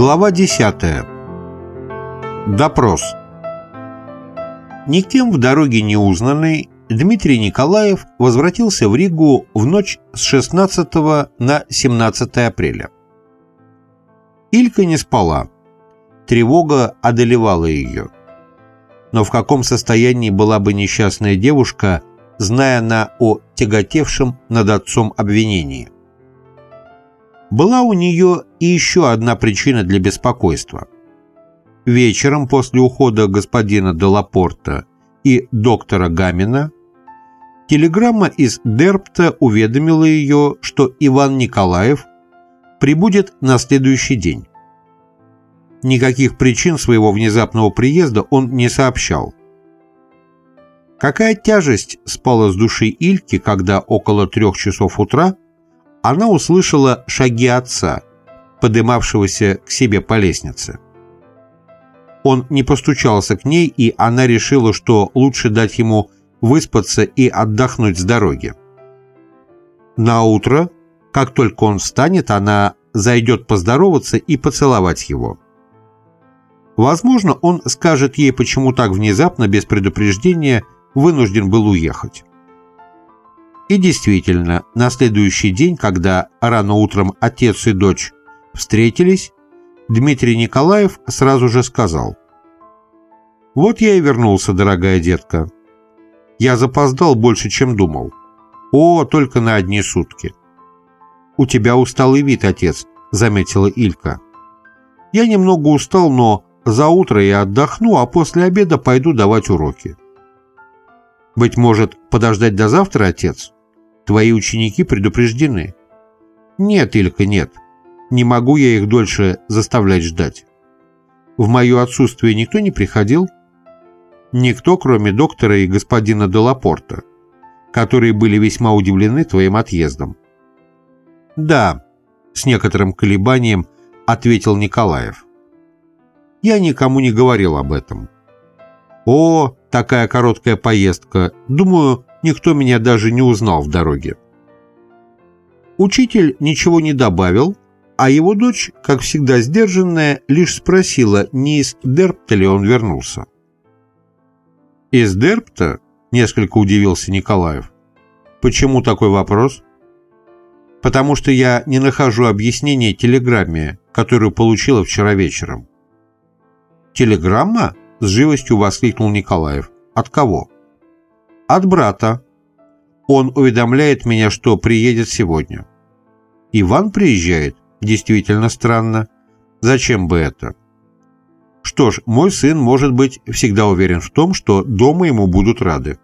Глава 10. Допрос. Никем в дороге не узнанный, Дмитрий Николаев возвратился в Ригу в ночь с 16 на 17 апреля. Илька не спала. Тревога одолевала ее. Но в каком состоянии была бы несчастная девушка, зная она о тяготевшем над отцом обвинении? Была у нее и еще одна причина для беспокойства. Вечером после ухода господина Делапорта и доктора Гамина телеграмма из Дерпта уведомила ее, что Иван Николаев прибудет на следующий день. Никаких причин своего внезапного приезда он не сообщал. Какая тяжесть спала с души Ильки, когда около трех часов утра она услышала шаги отца, подымавшегося к себе по лестнице. Он не постучался к ней, и она решила, что лучше дать ему выспаться и отдохнуть с дороги. На утро, как только он встанет, она зайдет поздороваться и поцеловать его. Возможно, он скажет ей, почему так внезапно, без предупреждения, вынужден был уехать. И действительно, на следующий день, когда рано утром отец и дочь встретились, Дмитрий Николаев сразу же сказал. «Вот я и вернулся, дорогая детка. Я запоздал больше, чем думал. О, только на одни сутки». «У тебя усталый вид, отец», — заметила Илька. «Я немного устал, но за утро я отдохну, а после обеда пойду давать уроки». «Быть может, подождать до завтра, отец?» Твои ученики предупреждены. Нет, Илька, нет. Не могу я их дольше заставлять ждать. В мое отсутствие никто не приходил? Никто, кроме доктора и господина Делапорта, которые были весьма удивлены твоим отъездом. Да, с некоторым колебанием ответил Николаев. Я никому не говорил об этом. О, такая короткая поездка. Думаю, Никто меня даже не узнал в дороге. Учитель ничего не добавил, а его дочь, как всегда сдержанная, лишь спросила, не из Дерпта ли он вернулся. «Из Дерпта?» — несколько удивился Николаев. «Почему такой вопрос?» «Потому что я не нахожу объяснения телеграмме, которую получила вчера вечером». «Телеграмма?» — с живостью воскликнул Николаев. «От кого?» От брата. Он уведомляет меня, что приедет сегодня. Иван приезжает? Действительно странно. Зачем бы это? Что ж, мой сын, может быть, всегда уверен в том, что дома ему будут рады.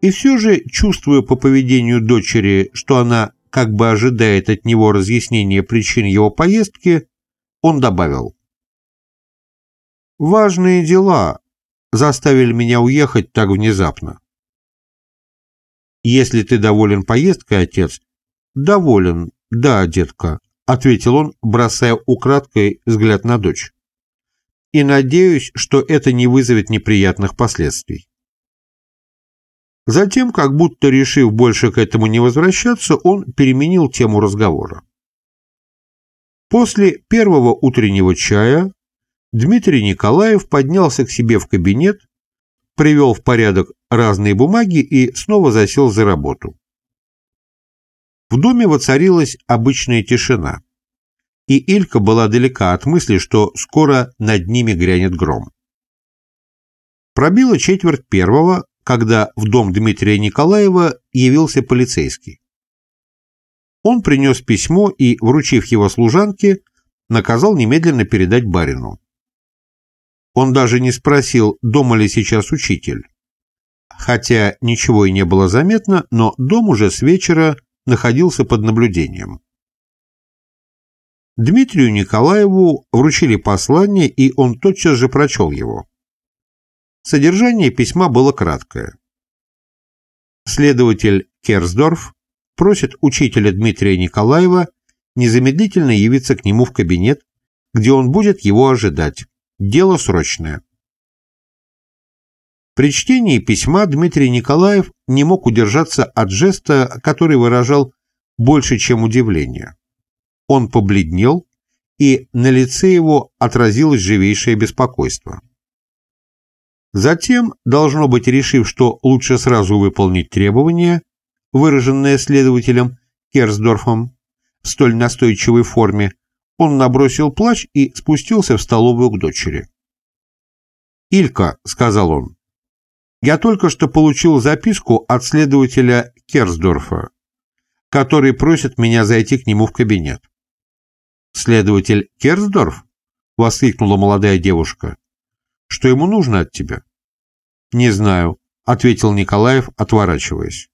И все же, чувствуя по поведению дочери, что она как бы ожидает от него разъяснения причин его поездки, он добавил. «Важные дела, заставили меня уехать так внезапно. «Если ты доволен поездкой, отец?» «Доволен, да, детка», — ответил он, бросая украдкой взгляд на дочь. «И надеюсь, что это не вызовет неприятных последствий». Затем, как будто решив больше к этому не возвращаться, он переменил тему разговора. После первого утреннего чая Дмитрий Николаев поднялся к себе в кабинет, привел в порядок разные бумаги и снова засел за работу. В доме воцарилась обычная тишина, и Илька была далека от мысли, что скоро над ними грянет гром. Пробило четверть первого, когда в дом Дмитрия Николаева явился полицейский. Он принес письмо и, вручив его служанке, наказал немедленно передать барину. Он даже не спросил, дома ли сейчас учитель. Хотя ничего и не было заметно, но дом уже с вечера находился под наблюдением. Дмитрию Николаеву вручили послание, и он тотчас же прочел его. Содержание письма было краткое. Следователь Керсдорф просит учителя Дмитрия Николаева незамедлительно явиться к нему в кабинет, где он будет его ожидать. Дело срочное. При чтении письма Дмитрий Николаев не мог удержаться от жеста, который выражал больше, чем удивление. Он побледнел и на лице его отразилось живейшее беспокойство. Затем, должно быть, решив, что лучше сразу выполнить требования, выраженное следователем Керсдорфом в столь настойчивой форме, он набросил плащ и спустился в столовую к дочери. «Илька», — сказал он, — «я только что получил записку от следователя Керсдорфа, который просит меня зайти к нему в кабинет». «Следователь Керсдорф?» — воскликнула молодая девушка. «Что ему нужно от тебя?» «Не знаю», — ответил Николаев, отворачиваясь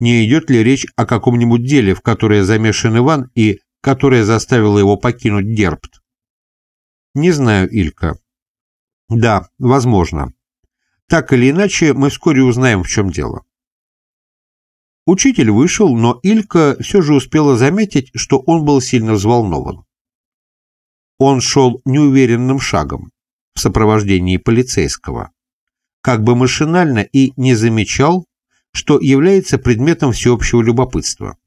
не идет ли речь о каком-нибудь деле, в которое замешан Иван и которое заставило его покинуть Дербт. Не знаю, Илька. Да, возможно. Так или иначе, мы вскоре узнаем, в чем дело. Учитель вышел, но Илька все же успела заметить, что он был сильно взволнован. Он шел неуверенным шагом в сопровождении полицейского, как бы машинально и не замечал, что является предметом всеобщего любопытства.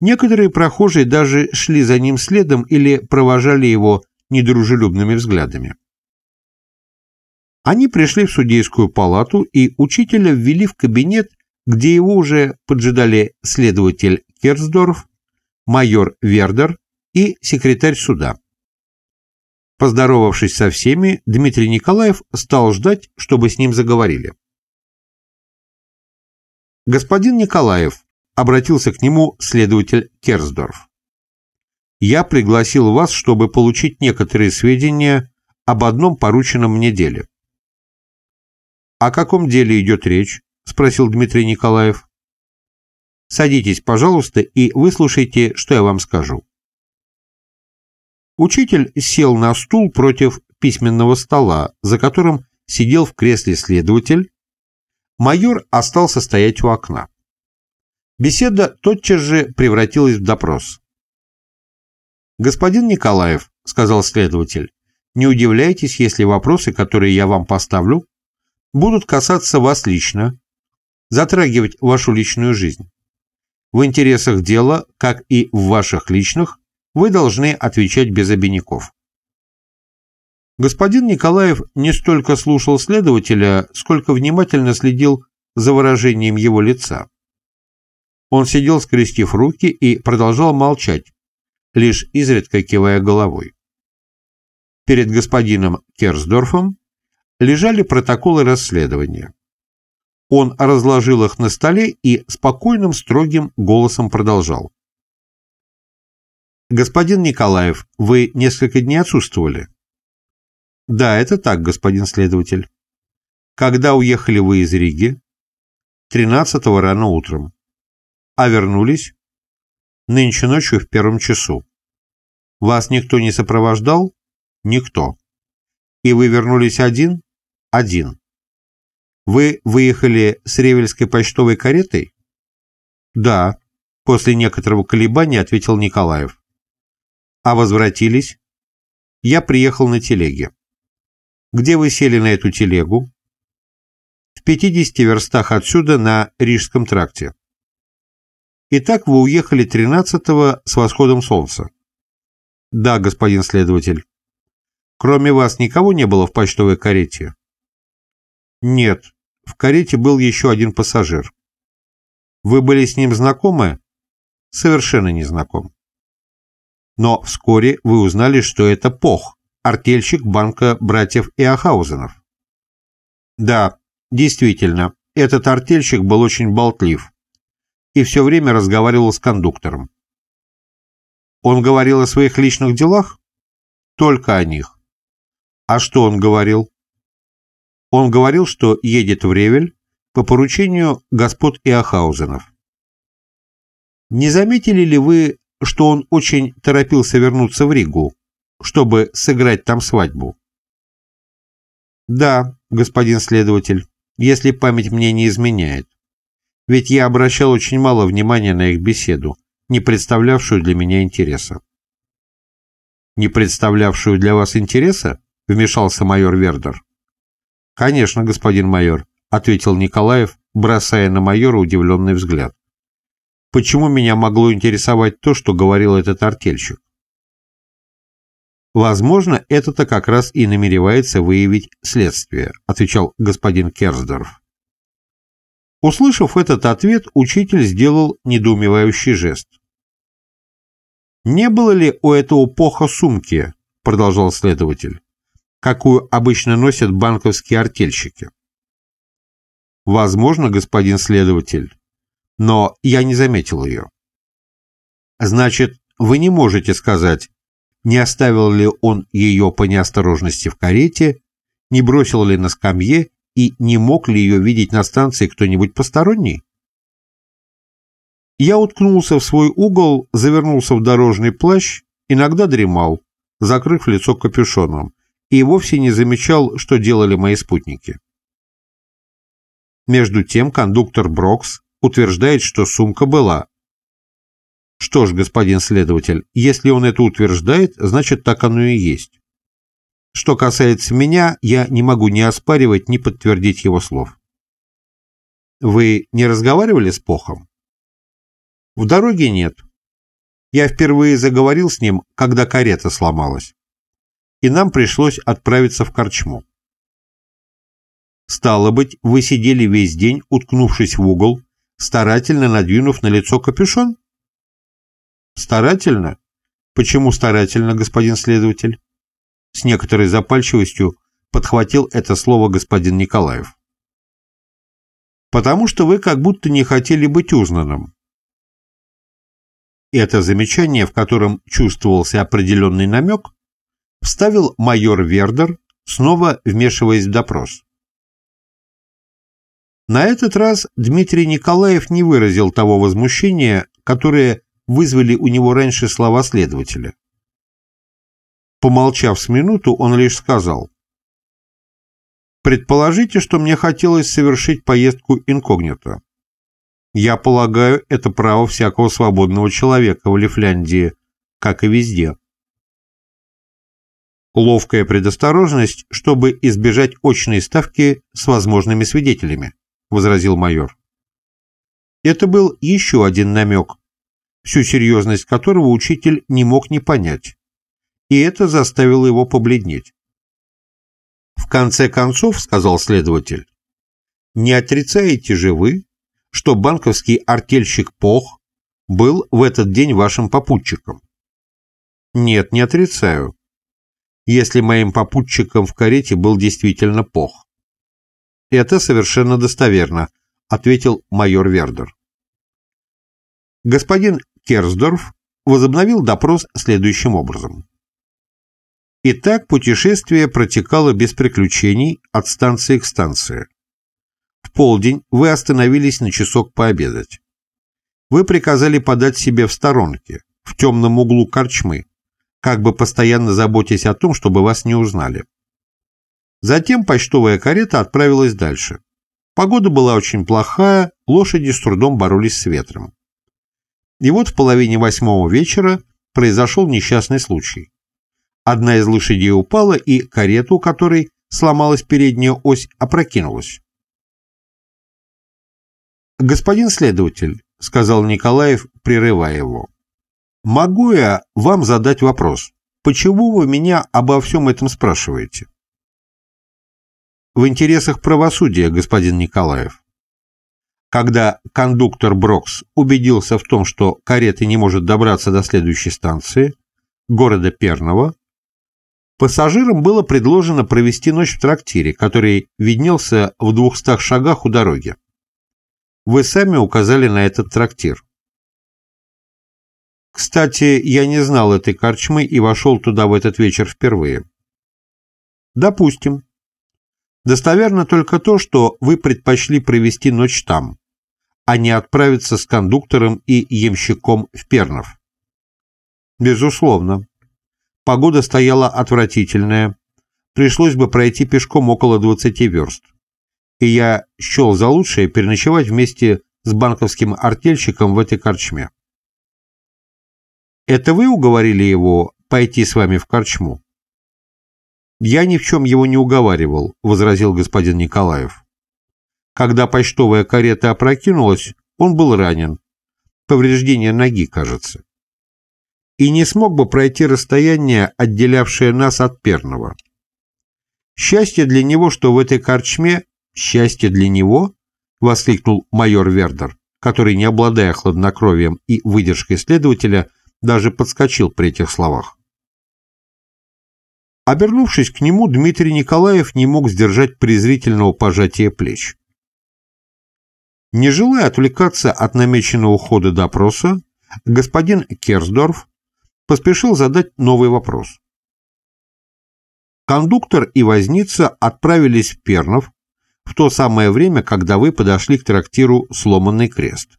Некоторые прохожие даже шли за ним следом или провожали его недружелюбными взглядами. Они пришли в судейскую палату и учителя ввели в кабинет, где его уже поджидали следователь Керсдорф, майор Вердер и секретарь суда. Поздоровавшись со всеми, Дмитрий Николаев стал ждать, чтобы с ним заговорили. «Господин Николаев», — обратился к нему следователь Керсдорф, «я пригласил вас, чтобы получить некоторые сведения об одном порученном мне деле». «О каком деле идет речь?» — спросил Дмитрий Николаев. «Садитесь, пожалуйста, и выслушайте, что я вам скажу». Учитель сел на стул против письменного стола, за которым сидел в кресле следователь, майор остался стоять у окна. Беседа тотчас же превратилась в допрос. «Господин Николаев», — сказал следователь, — «не удивляйтесь, если вопросы, которые я вам поставлю, будут касаться вас лично, затрагивать вашу личную жизнь. В интересах дела, как и в ваших личных, вы должны отвечать без обиняков. Господин Николаев не столько слушал следователя, сколько внимательно следил за выражением его лица. Он сидел, скрестив руки, и продолжал молчать, лишь изредка кивая головой. Перед господином Керсдорфом лежали протоколы расследования. Он разложил их на столе и спокойным, строгим голосом продолжал. «Господин Николаев, вы несколько дней отсутствовали?» Да, это так, господин следователь. Когда уехали вы из Риги? 13-го рано утром. А вернулись? Нынче ночью в первом часу. Вас никто не сопровождал? Никто. И вы вернулись один? Один. Вы выехали с Ревельской почтовой каретой? Да, после некоторого колебания ответил Николаев. А возвратились? Я приехал на телеге. Где вы сели на эту телегу? В 50 верстах отсюда на Рижском тракте. Итак, вы уехали 13-го с восходом солнца. Да, господин следователь. Кроме вас никого не было в почтовой карете? Нет, в карете был еще один пассажир. Вы были с ним знакомы? Совершенно не знаком. Но вскоре вы узнали, что это Пох артельщик банка братьев Иохаузенов. Да, действительно, этот артельщик был очень болтлив и все время разговаривал с кондуктором. Он говорил о своих личных делах? Только о них. А что он говорил? Он говорил, что едет в Ревель по поручению господ Иохаузенов. Не заметили ли вы, что он очень торопился вернуться в Ригу, чтобы сыграть там свадьбу? Да, господин следователь, если память мне не изменяет. Ведь я обращал очень мало внимания на их беседу, не представлявшую для меня интереса. Не представлявшую для вас интереса? Вмешался майор Вердер. Конечно, господин майор, ответил Николаев, бросая на майора удивленный взгляд. Почему меня могло интересовать то, что говорил этот артельщик? Возможно, это-то как раз и намеревается выявить следствие, отвечал господин Керсдорф. Услышав этот ответ, учитель сделал недоумевающий жест. «Не было ли у этого поха сумки?» – продолжал следователь. «Какую обычно носят банковские артельщики?» «Возможно, господин следователь, но я не заметил ее». «Значит, вы не можете сказать, не оставил ли он ее по неосторожности в карете, не бросил ли на скамье и не мог ли ее видеть на станции кто-нибудь посторонний? Я уткнулся в свой угол, завернулся в дорожный плащ, иногда дремал, закрыв лицо капюшоном, и вовсе не замечал, что делали мои спутники. Между тем кондуктор Брокс утверждает, что сумка была, что ж, господин следователь, если он это утверждает, значит так оно и есть. Что касается меня, я не могу ни оспаривать, ни подтвердить его слов. Вы не разговаривали с Похом? В дороге нет. Я впервые заговорил с ним, когда карета сломалась. И нам пришлось отправиться в корчму. Стало быть, вы сидели весь день, уткнувшись в угол, старательно надвинув на лицо капюшон? Старательно? Почему старательно, господин следователь? С некоторой запальчивостью подхватил это слово господин Николаев. Потому что вы как будто не хотели быть узнанным. Это замечание, в котором чувствовался определенный намек, вставил майор Вердер, снова вмешиваясь в допрос. На этот раз Дмитрий Николаев не выразил того возмущения, которое вызвали у него раньше слова следователя. Помолчав с минуту, он лишь сказал. «Предположите, что мне хотелось совершить поездку инкогнито. Я полагаю, это право всякого свободного человека в Лифляндии, как и везде. Ловкая предосторожность, чтобы избежать очной ставки с возможными свидетелями», — возразил майор. Это был еще один намек, всю серьезность которого учитель не мог не понять, и это заставило его побледнеть. «В конце концов, — сказал следователь, — не отрицаете же вы, что банковский артельщик Пох был в этот день вашим попутчиком?» «Нет, не отрицаю, если моим попутчиком в карете был действительно Пох». «Это совершенно достоверно», — ответил майор Вердер. Господин Керсдорф возобновил допрос следующим образом. Итак, путешествие протекало без приключений от станции к станции. В полдень вы остановились на часок пообедать. Вы приказали подать себе в сторонке, в темном углу корчмы, как бы постоянно заботясь о том, чтобы вас не узнали. Затем почтовая карета отправилась дальше. Погода была очень плохая, лошади с трудом боролись с ветром. И вот в половине восьмого вечера произошел несчастный случай. Одна из лошадей упала, и карета, у которой сломалась передняя ось, опрокинулась. «Господин следователь», — сказал Николаев, прерывая его, — «могу я вам задать вопрос? Почему вы меня обо всем этом спрашиваете?» «В интересах правосудия, господин Николаев. Когда кондуктор Брокс убедился в том, что карета не может добраться до следующей станции, города Перного, пассажирам было предложено провести ночь в трактире, который виднелся в двухстах шагах у дороги. Вы сами указали на этот трактир. Кстати, я не знал этой корчмы и вошел туда в этот вечер впервые. Допустим. Достоверно только то, что вы предпочли провести ночь там, а не отправиться с кондуктором и ямщиком в Пернов. Безусловно. Погода стояла отвратительная. Пришлось бы пройти пешком около 20 верст. И я счел за лучшее переночевать вместе с банковским артельщиком в этой корчме. Это вы уговорили его пойти с вами в корчму? «Я ни в чем его не уговаривал», — возразил господин Николаев. Когда почтовая карета опрокинулась, он был ранен. Повреждение ноги, кажется. И не смог бы пройти расстояние, отделявшее нас от Перного. Счастье для него, что в этой корчме... Счастье для него? — воскликнул майор Вердер, который, не обладая хладнокровием и выдержкой следователя, даже подскочил при этих словах. Обернувшись к нему, Дмитрий Николаев не мог сдержать презрительного пожатия плеч. Не желая отвлекаться от намеченного хода допроса, господин Керсдорф поспешил задать новый вопрос. Кондуктор и возница отправились в Пернов в то самое время, когда вы подошли к трактиру «Сломанный крест».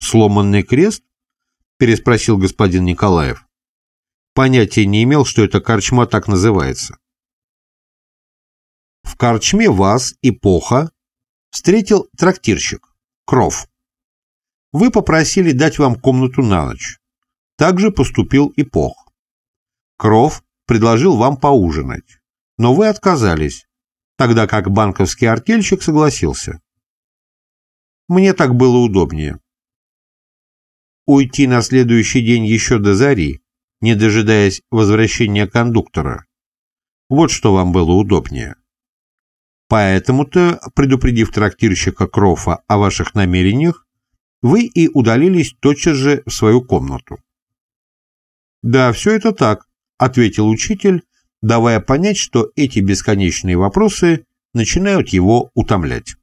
«Сломанный крест?» – переспросил господин Николаев. Понятия не имел, что эта корчма так называется. В корчме вас, эпоха, встретил трактирщик, Кров. Вы попросили дать вам комнату на ночь. Также поступил эпох. Кров предложил вам поужинать, но вы отказались, тогда как банковский артельщик согласился. Мне так было удобнее. Уйти на следующий день еще до зари, не дожидаясь возвращения кондуктора. Вот что вам было удобнее. Поэтому-то, предупредив трактирщика Крофа о ваших намерениях, вы и удалились тотчас же в свою комнату. «Да, все это так», — ответил учитель, давая понять, что эти бесконечные вопросы начинают его утомлять.